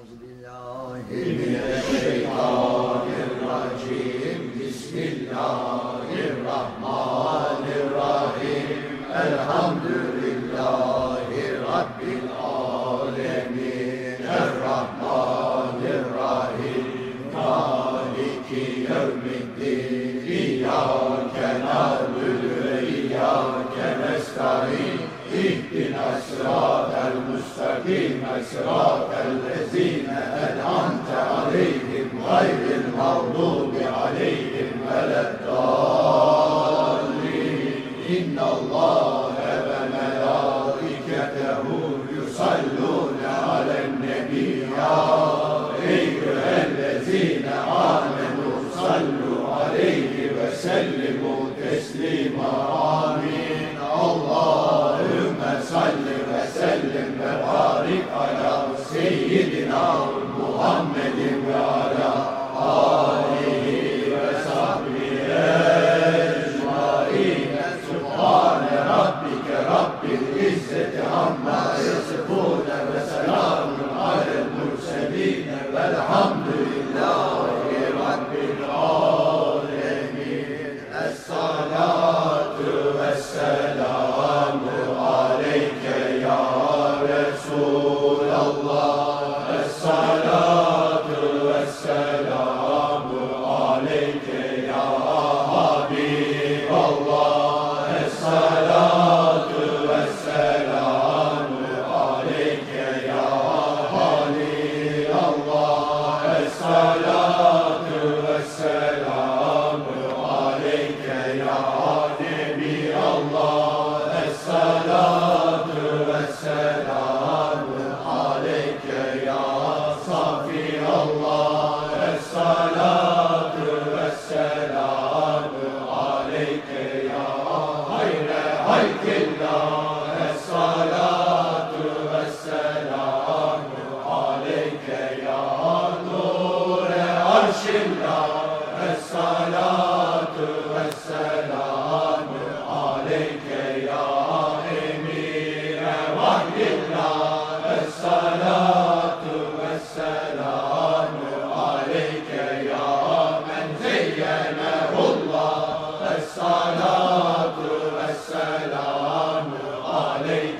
أعوذ بالله من للعزة عما يصفون وسلام على المرسلين والحمد لله رب العالمين الصلاة والسلام عليك يا رسول الله day.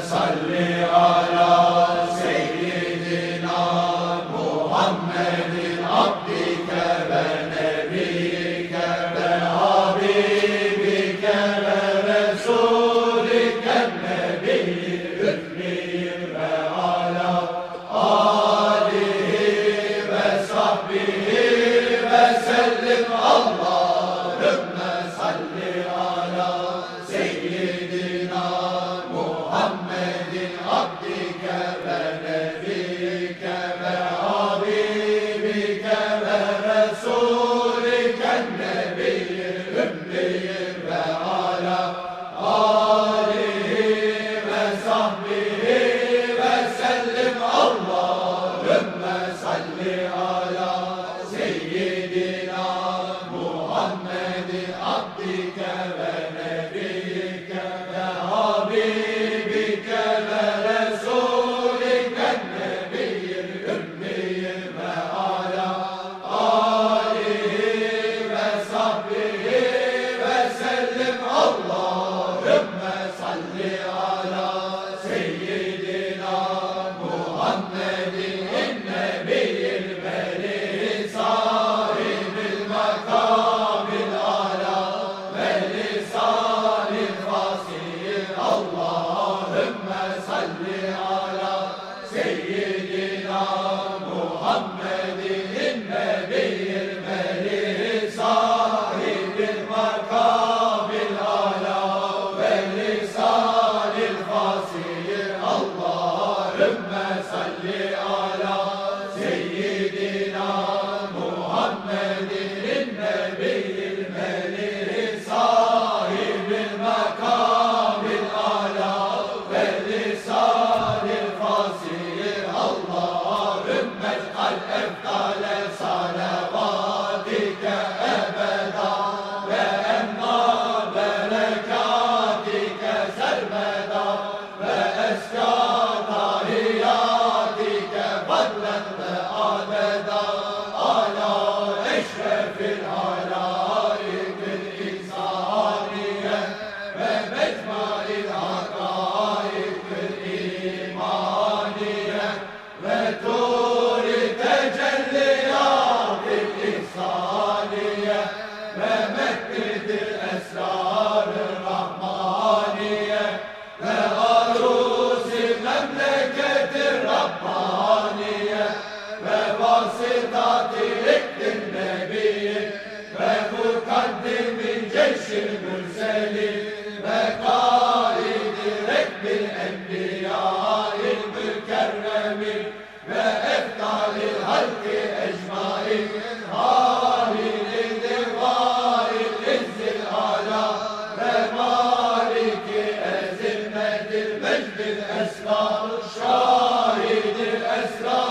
salve. Rabbil Alamin Amen. جد الأسرار شاهد الأسرار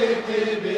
Amen.